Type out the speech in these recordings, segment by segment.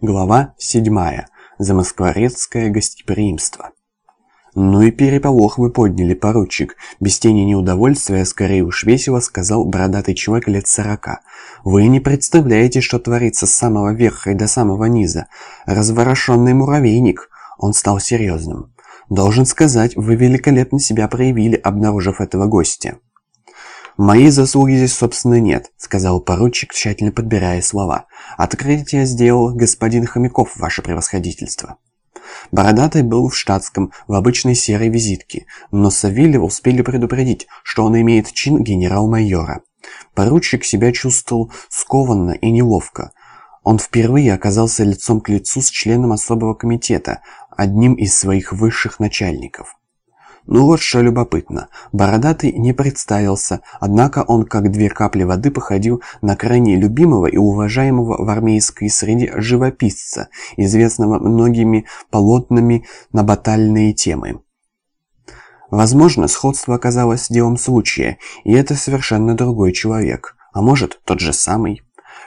Глава 7. Замоскворецкое гостеприимство. «Ну и переполох вы подняли, поручик!» Без тени неудовольствия, скорее уж весело, сказал бородатый человек лет сорока. «Вы не представляете, что творится с самого верха и до самого низа. Разворошенный муравейник!» Он стал серьезным. «Должен сказать, вы великолепно себя проявили, обнаружив этого гостя». «Моей заслуги здесь, собственно, нет», — сказал поручик, тщательно подбирая слова. «Открытие сделал господин Хомяков, ваше превосходительство». Бородатый был в штатском, в обычной серой визитке, но Савельева успели предупредить, что он имеет чин генерал-майора. Поручик себя чувствовал скованно и неловко. Он впервые оказался лицом к лицу с членом особого комитета, одним из своих высших начальников. Ну вот что любопытно. Бородатый не представился, однако он как две капли воды походил на крайне любимого и уважаемого в армейской среде живописца, известного многими полотнами на батальные темы. Возможно, сходство оказалось делом случая, и это совершенно другой человек. А может, тот же самый.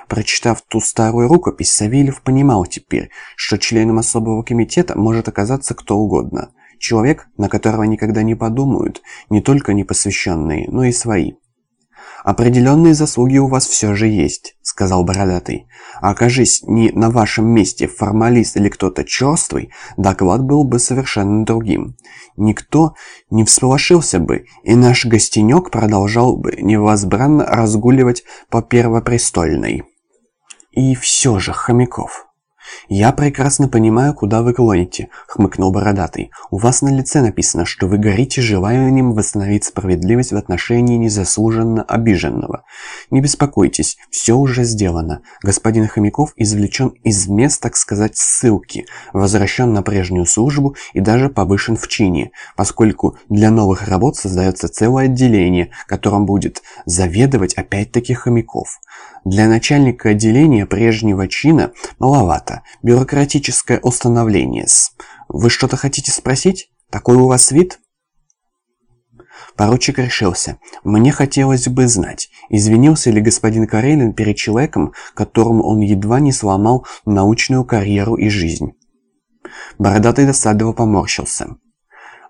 Прочитав ту старую рукопись, Савельев понимал теперь, что членом особого комитета может оказаться кто угодно – Человек, на которого никогда не подумают, не только непосвященные, но и свои. «Определенные заслуги у вас все же есть», — сказал Бородатый. «Окажись не на вашем месте формалист или кто-то черствый, доклад был бы совершенно другим. Никто не всполошился бы, и наш гостенек продолжал бы невозбранно разгуливать по Первопрестольной». «И все же, Хомяков», «Я прекрасно понимаю, куда вы клоните», — хмыкнул Бородатый. «У вас на лице написано, что вы горите желанием восстановить справедливость в отношении незаслуженно обиженного. Не беспокойтесь, все уже сделано. Господин Хомяков извлечен из мест, так сказать, ссылки, возвращен на прежнюю службу и даже повышен в чине, поскольку для новых работ создается целое отделение, которым будет заведовать опять-таки Хомяков. Для начальника отделения прежнего чина маловато. Бюрократическое установление. Вы что-то хотите спросить? Такой у вас вид? Поручик решился. Мне хотелось бы знать, извинился ли господин Карелин перед человеком, которому он едва не сломал научную карьеру и жизнь. Бородатый досадово поморщился.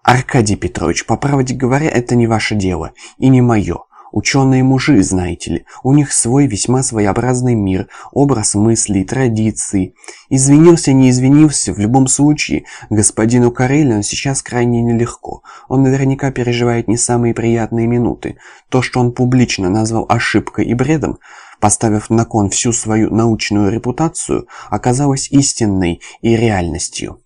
«Аркадий Петрович, по правде говоря, это не ваше дело и не мое. Ученые-мужи, знаете ли, у них свой весьма своеобразный мир, образ мыслей, традиции. Извинился, не извинился, в любом случае, господину Карелину сейчас крайне нелегко. Он наверняка переживает не самые приятные минуты. То, что он публично назвал ошибкой и бредом, поставив на кон всю свою научную репутацию, оказалось истинной и реальностью.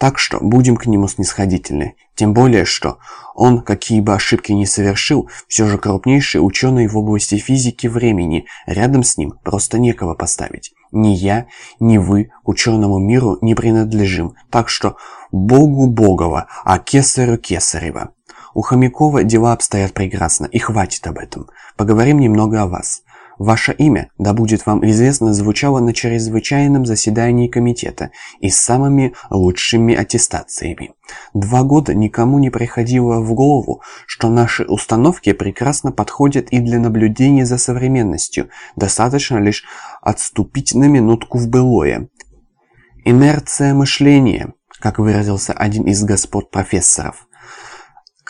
Так что будем к нему снисходительны. Тем более, что он, какие бы ошибки ни совершил, все же крупнейший ученый в области физики времени. Рядом с ним просто некого поставить. Ни я, ни вы ученому миру не принадлежим. Так что Богу Богова, а Кесарю Кесарева. У Хомякова дела обстоят прекрасно, и хватит об этом. Поговорим немного о вас. Ваше имя, да будет вам известно, звучало на чрезвычайном заседании комитета и с самыми лучшими аттестациями. Два года никому не приходило в голову, что наши установки прекрасно подходят и для наблюдения за современностью, достаточно лишь отступить на минутку в былое. Инерция мышления, как выразился один из господ профессоров.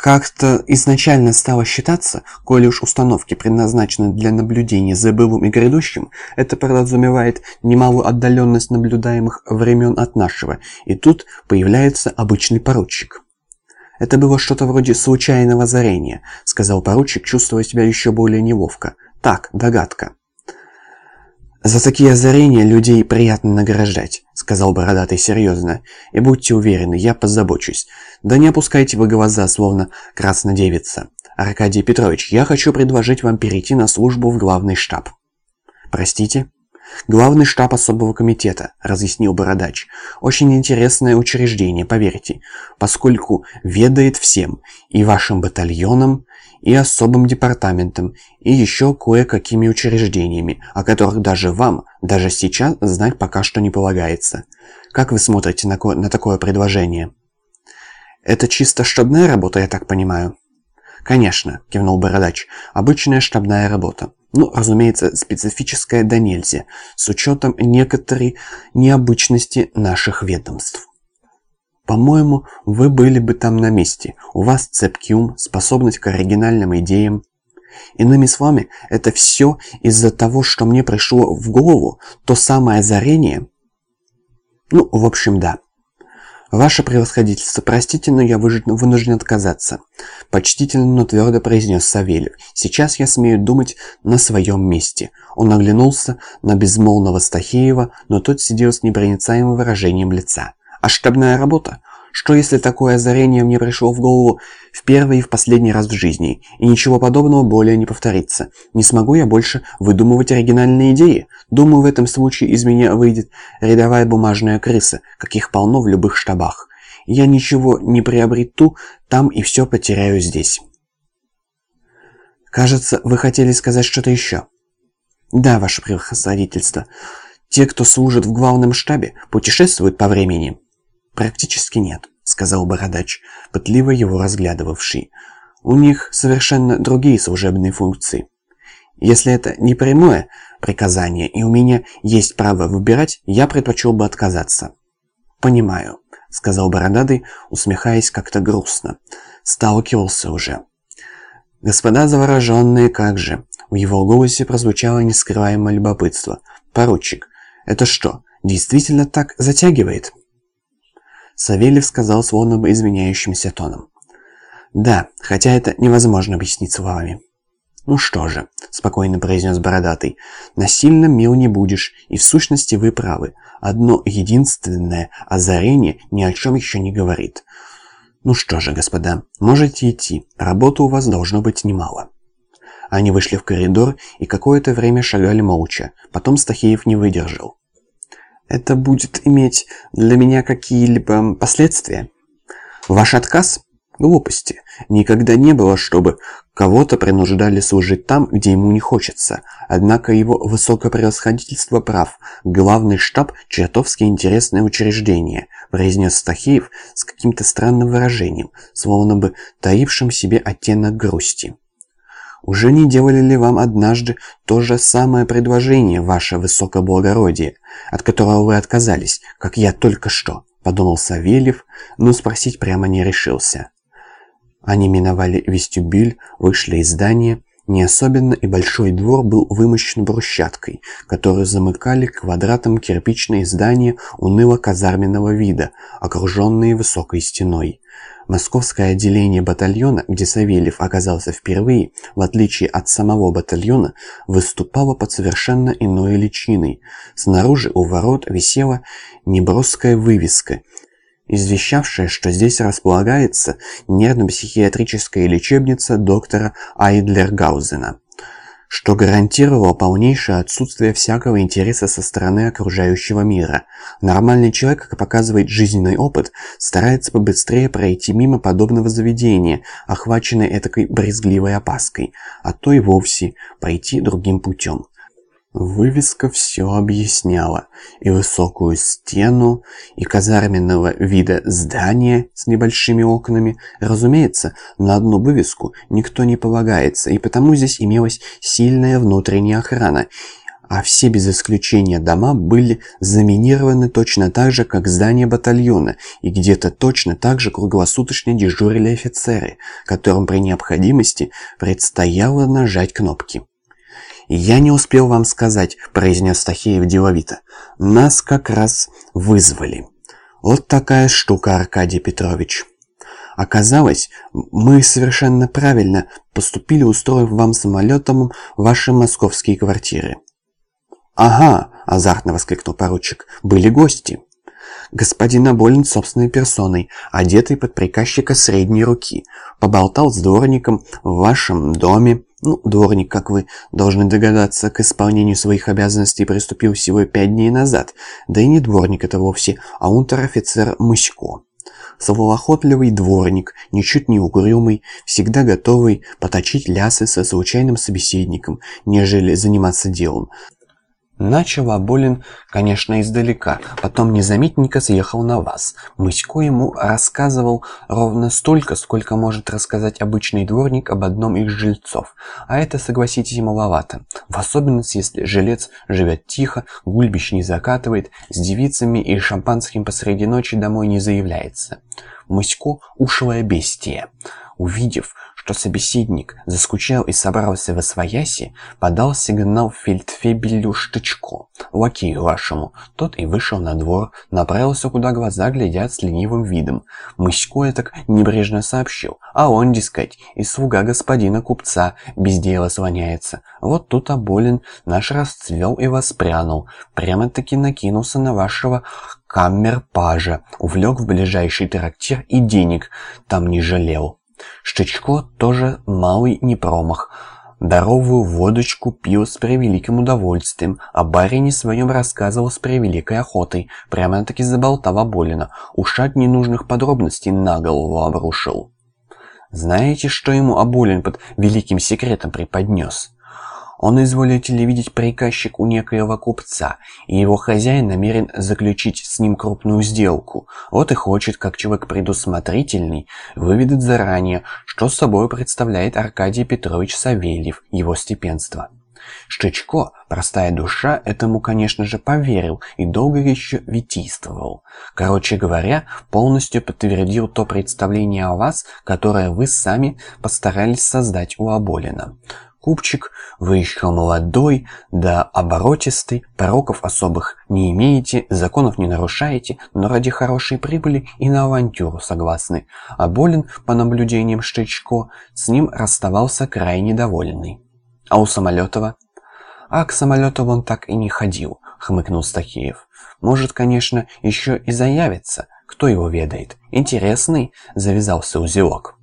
Как-то изначально стало считаться, коли уж установки предназначены для наблюдения за былым и грядущим, это подразумевает немалую отдаленность наблюдаемых времен от нашего, и тут появляется обычный поручик. «Это было что-то вроде случайного озарения», — сказал поручик, чувствуя себя еще более неловко. «Так, догадка». «За такие озарения людей приятно награждать», — сказал Бородатый серьезно. «И будьте уверены, я позабочусь. Да не опускайте вы глаза, словно краснодевица. Аркадий Петрович, я хочу предложить вам перейти на службу в главный штаб». «Простите?» «Главный штаб особого комитета», — разъяснил Бородач. «Очень интересное учреждение, поверьте, поскольку ведает всем, и вашим батальоном, и особым департаментом, и еще кое-какими учреждениями, о которых даже вам, даже сейчас, знать пока что не полагается. Как вы смотрите на, на такое предложение? Это чисто штабная работа, я так понимаю? «Конечно», — кивнул Бородач, — «обычная штабная работа. Ну, разумеется, специфическое до нельзя, с учетом некоторой необычности наших ведомств. По-моему, вы были бы там на месте. У вас цепкий ум, способность к оригинальным идеям. Иными словами, это все из-за того, что мне пришло в голову то самое озарение. Ну, в общем, да. «Ваше превосходительство, простите, но я вынужден отказаться», – почтительно, но твердо произнес Савельев. «Сейчас я смею думать на своем месте». Он оглянулся на безмолвного Стахеева, но тот сидел с непроницаемым выражением лица. «А штабная работа? Что если такое озарение мне пришло в голову в первый и в последний раз в жизни, и ничего подобного более не повторится? Не смогу я больше выдумывать оригинальные идеи? Думаю, в этом случае из меня выйдет рядовая бумажная крыса, каких полно в любых штабах. Я ничего не приобрету там и все потеряю здесь. Кажется, вы хотели сказать что-то еще? Да, ваше превосходительство. Те, кто служит в главном штабе, путешествуют по времени. «Практически нет», — сказал Бородач, пытливо его разглядывавший. «У них совершенно другие служебные функции. Если это не прямое приказание, и у меня есть право выбирать, я предпочел бы отказаться». «Понимаю», — сказал Бородатый, усмехаясь как-то грустно. «Сталкивался уже». «Господа завороженные, как же!» В его голосе прозвучало нескрываемое любопытство. «Поручик, это что, действительно так затягивает?» Савельев сказал словно изменяющимся тоном. «Да, хотя это невозможно объяснить словами». «Ну что же», — спокойно произнес Бородатый, — «насильно мил не будешь, и в сущности вы правы. Одно единственное озарение ни о чем еще не говорит. Ну что же, господа, можете идти, работы у вас должно быть немало». Они вышли в коридор и какое-то время шагали молча, потом Стахеев не выдержал. Это будет иметь для меня какие-либо последствия? Ваш отказ? Глупости. Никогда не было, чтобы кого-то принуждали служить там, где ему не хочется. Однако его высокопревосходительство прав. Главный штаб – чертовски интересное учреждение, произнес Стахеев с каким-то странным выражением, словно бы таившим себе оттенок грусти. Уже не делали ли вам однажды то же самое предложение, ваше высокоблагородие, от которого вы отказались, как я только что?» – подумал Савельев, но спросить прямо не решился. Они миновали вестибюль, вышли из здания. Не особенно и большой двор был вымощен брусчаткой, которую замыкали квадратом кирпичные здания уныло-казарменного вида, окруженные высокой стеной. Московское отделение батальона, где Савельев оказался впервые, в отличие от самого батальона, выступало под совершенно иной личиной. Снаружи у ворот висела неброская вывеска, извещавшая, что здесь располагается нервно-психиатрическая лечебница доктора Айдлергаузена что гарантировало полнейшее отсутствие всякого интереса со стороны окружающего мира. Нормальный человек, как показывает жизненный опыт, старается побыстрее пройти мимо подобного заведения, охваченной этакой брезгливой опаской, а то и вовсе пойти другим путем. Вывеска все объясняла. И высокую стену, и казарменного вида здания с небольшими окнами. Разумеется, на одну вывеску никто не полагается, и потому здесь имелась сильная внутренняя охрана. А все без исключения дома были заминированы точно так же, как здание батальона, и где-то точно так же круглосуточно дежурили офицеры, которым при необходимости предстояло нажать кнопки. «Я не успел вам сказать», — произнес Тахеев деловито. «Нас как раз вызвали». «Вот такая штука, Аркадий Петрович». Оказалось, мы совершенно правильно поступили, устроив вам самолетом ваши московские квартиры. «Ага!» – азартно воскликнул поручик. «Были гости!» Господин Аболин собственной персоной, одетый под приказчика средней руки, поболтал с дворником в вашем доме, ну, дворник, как вы должны догадаться, к исполнению своих обязанностей приступил всего пять дней назад. Да и не дворник это вовсе, а унтер-офицер Мысько. Словоохотливый дворник, ничуть не угрюмый, всегда готовый поточить лясы со случайным собеседником, нежели заниматься делом. Начал Аболин, конечно, издалека, потом незаметненько съехал на вас. Мысько ему рассказывал ровно столько, сколько может рассказать обычный дворник об одном из жильцов. А это, согласитесь, маловато. В особенности, если жилец живет тихо, гульбищ не закатывает, с девицами и шампанским посреди ночи домой не заявляется. Мысько – ушлое бестие. Увидев, что собеседник заскучал и собрался во свояси, подал сигнал фельдфебелю Штычко, лакею вашему. Тот и вышел на двор, направился, куда глаза глядят с ленивым видом. Мысько так небрежно сообщил, а он, дескать, и слуга господина купца без дела слоняется. Вот тут оболен наш расцвел и воспрянул, прямо-таки накинулся на вашего каммер-пажа, увлек в ближайший трактир и денег там не жалел. Штычко тоже малый не промах. Здоровую водочку пил с превеликим удовольствием, а барине своем рассказывал с превеликой охотой, прямо-таки заболтав Аболина, уж от ненужных подробностей на голову обрушил. Знаете, что ему Аболин под великим секретом преподнес? Он, изволите ли видеть, приказчик у некоего купца, и его хозяин намерен заключить с ним крупную сделку. Вот и хочет, как человек предусмотрительный, выведать заранее, что собой представляет Аркадий Петрович Савельев, его степенство. Штычко, простая душа, этому, конечно же, поверил и долго еще витийствовал. Короче говоря, полностью подтвердил то представление о вас, которое вы сами постарались создать у Аболина. Купчик, вы еще молодой, да оборотистый, пороков особых не имеете, законов не нарушаете, но ради хорошей прибыли и на авантюру согласны. А Болин, по наблюдениям Штычко, с ним расставался крайне довольный. А у Самолетова? А к Самолетову он так и не ходил, хмыкнул Стахеев. Может, конечно, еще и заявится, кто его ведает. Интересный завязался узелок.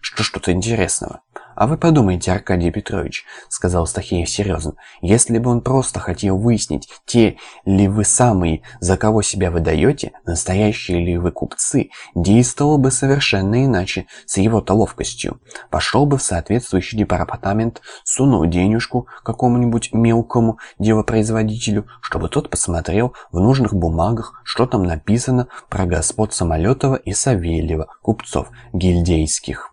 Что ж тут интересного? «А вы подумайте, Аркадий Петрович», — сказал Стахеев серьезно, «если бы он просто хотел выяснить, те ли вы самые, за кого себя выдаете, настоящие ли вы купцы, действовал бы совершенно иначе, с его-то ловкостью. Пошел бы в соответствующий департамент, сунул денежку какому-нибудь мелкому делопроизводителю, чтобы тот посмотрел в нужных бумагах, что там написано про господ Самолетова и Савельева, купцов гильдейских».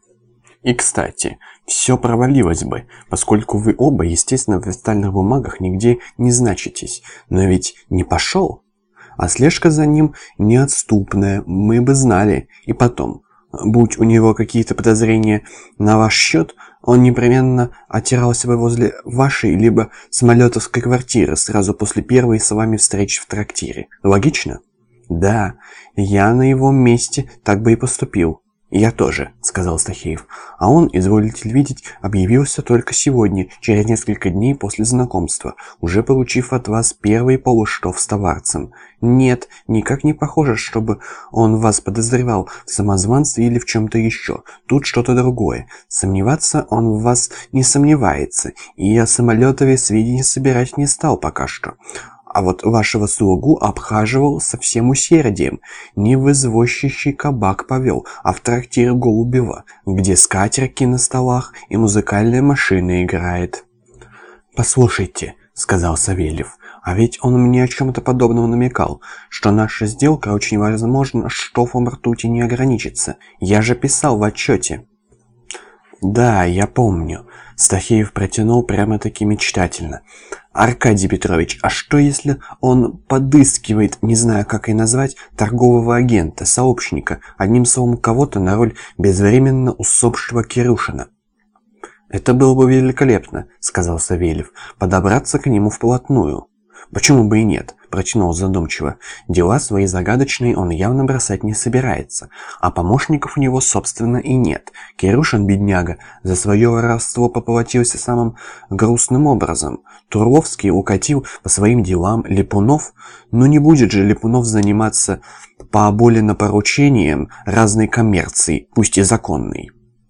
И, кстати, все провалилось бы, поскольку вы оба, естественно, в официальных бумагах нигде не значитесь. Но ведь не пошел. А слежка за ним неотступная, мы бы знали. И потом, будь у него какие-то подозрения на ваш счет, он непременно отирался бы возле вашей либо самолетовской квартиры сразу после первой с вами встречи в трактире. Логично? Да, я на его месте так бы и поступил. «Я тоже», — сказал Стахеев. «А он, изволите видеть, объявился только сегодня, через несколько дней после знакомства, уже получив от вас первый полуштов с товарцем. Нет, никак не похоже, чтобы он вас подозревал в самозванстве или в чем-то еще. Тут что-то другое. Сомневаться он в вас не сомневается, и о самолетове сведения собирать не стал пока что а вот вашего слугу обхаживал со всем усердием. Не в кабак повел, а в трактир Голубева, где скатерки на столах и музыкальная машина играет. «Послушайте», — сказал Савельев, — «а ведь он мне о чем-то подобном намекал, что наша сделка очень возможно штофом ртути не ограничится. Я же писал в отчете». «Да, я помню», — Стахеев протянул прямо-таки мечтательно. «Аркадий Петрович, а что если он подыскивает, не знаю как и назвать, торгового агента, сообщника, одним словом кого-то на роль безвременно усопшего Кирюшина?» «Это было бы великолепно», — сказал Савельев, — «подобраться к нему вплотную». «Почему бы и нет?» – протянул задумчиво. «Дела свои загадочные он явно бросать не собирается, а помощников у него, собственно, и нет. Кирюшин, бедняга, за свое воровство поплатился самым грустным образом. Турловский укатил по своим делам Липунов, но не будет же Липунов заниматься по оболено поручениям разной коммерции, пусть и законной».